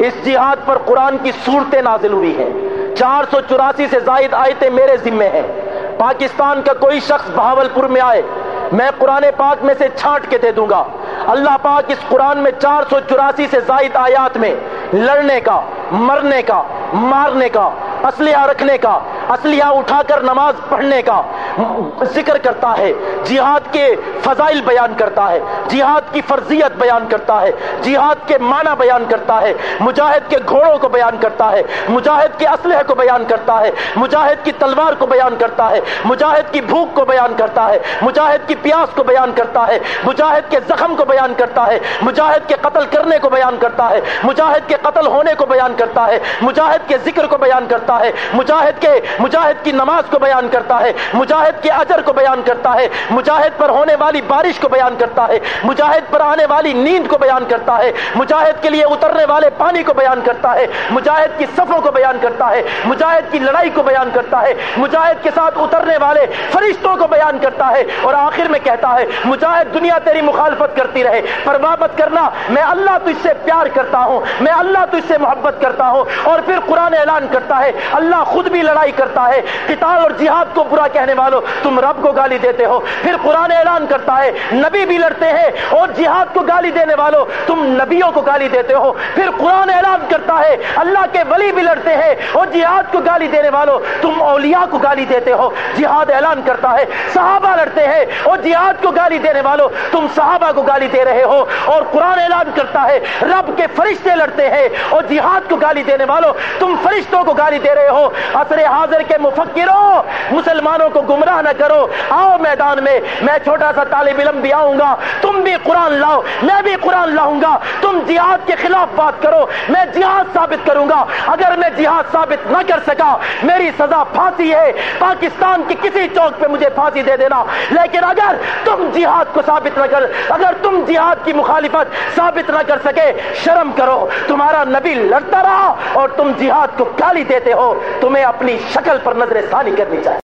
اس جہاد پر قرآن کی صورتیں نازل ہوئی ہیں۔ چار سو چوراسی سے زائد آیتیں میرے ذمے ہیں۔ پاکستان کا کوئی شخص بہاول پور میں آئے، میں قرآن پاک میں سے چھانٹ کے دے دوں گا۔ اللہ پاک اس قرآن میں چار سو چوراسی سے زائد آیات میں لڑنے کا، مرنے کا، مارنے کا، اسلحہ رکھنے کا اسلحہ اٹھا کر نماز پڑھنے کا ذکر کرتا ہے جہاد کے فضائل بیان کرتا ہے جہاد کی فرضیت بیان کرتا ہے جہاد کے معنی بیان کرتا ہے مجاہد کے گھوڑوں کو بیان کرتا ہے مجاہد کے اسلحے کو بیان کرتا ہے مجاہد کی تلوار کو بیان کرتا ہے مجاہد کی بھوک کو بیان کرتا ہے مجاہد کی پیاس کو بیان کرتا ہے مجاہد کے زخم کو بیان کرتا ہے مجاہد کے قتل کرنے کو بیان کرتا ہے مجاہد کے قتل ہونے کو بیان کرتا ہے مجاہد کے ذکر کو بیان کرتا ہے مجاہد کے مجاہد کی نماز کو بیان کرتا ہے، مجاہد کے اجر کو بیان کرتا ہے، مجاہد پر ہونے والی بارش کو بیان کرتا ہے، مجاہد پر آنے والی نیند کو بیان کرتا ہے، مجاہد کے لیے اترنے والے پانی کو بیان کرتا ہے، مجاہد کی صفوں کو بیان کرتا ہے، مجاہد کی لڑائی کو بیان کرتا ہے، مجاہد کے ساتھ اترنے والے فرشتوں کو بیان کرتا ہے اور آخر میں کہتا ہے، مجاہد دنیا تیری مخالفت کرتی رہے پر مت کرنا، میں اللہ تجھ سے پیار کرتا ہوں، میں اللہ تجھ سے محبت کرتا ہوں اور پھر قرآن اعلان کرتا ہے، اللہ خود بھی لڑائی کرتا ہے، قتال اور جہاد کو برا کہنے والوں تم رب کو گالی دیتے ہو۔ پھر قرآن اعلان کرتا ہے، نبی بھی لڑتے ہیں اور جہاد کو گالی دینے والوں تم نبیوں کو گالی دیتے ہو۔ پھر قرآن اعلان کرتا ہے، اللہ کے ولی بھی لڑتے ہیں اور جہاد کو گالی دینے والوں تم اولیاء کو گالی دیتے ہو۔ جہاد اعلان کرتا ہے، صحابہ لڑتے ہیں اور جہاد کو گالی دینے والوں تم صحابہ کو گالی دے رہے ہو۔ اور قرآن اعلان کرتا ہے، رب کے فرشتے لڑتے ہیں اور جہاد کو گالی دینے والوں تم فرشتوں کو گالی دے رہے ہو۔ عصر حاضر کے مفکروں، مسلمانوں کو گمراہ نہ کرو۔ آؤ میدان میں میں چھوٹا سا طالب علم بھی آؤں گا۔ تم بھی قرآن لاؤ، میں بھی قرآن لاؤں گا۔ تم جہاد کے خلاف بات کرو، میں جہاد ثابت کروں گا۔ اگر میں جہاد ثابت نہ کر سکا، میری سزا پھانسی ہے۔ پاکستان کی کسی چوک پہ مجھے پھانسی دے دینا۔ لیکن اگر تم جہاد کو ثابت نہ کر، اگر تم جہاد کی مخالفت ثابت نہ کر سکے، شرم کرو۔ تمہارا نبی لڑتا رہا اور تم جہاد کو گالی دیتے ہو۔ تمہیں اپنی شکل پر نظر ثانی کرنی چاہیے۔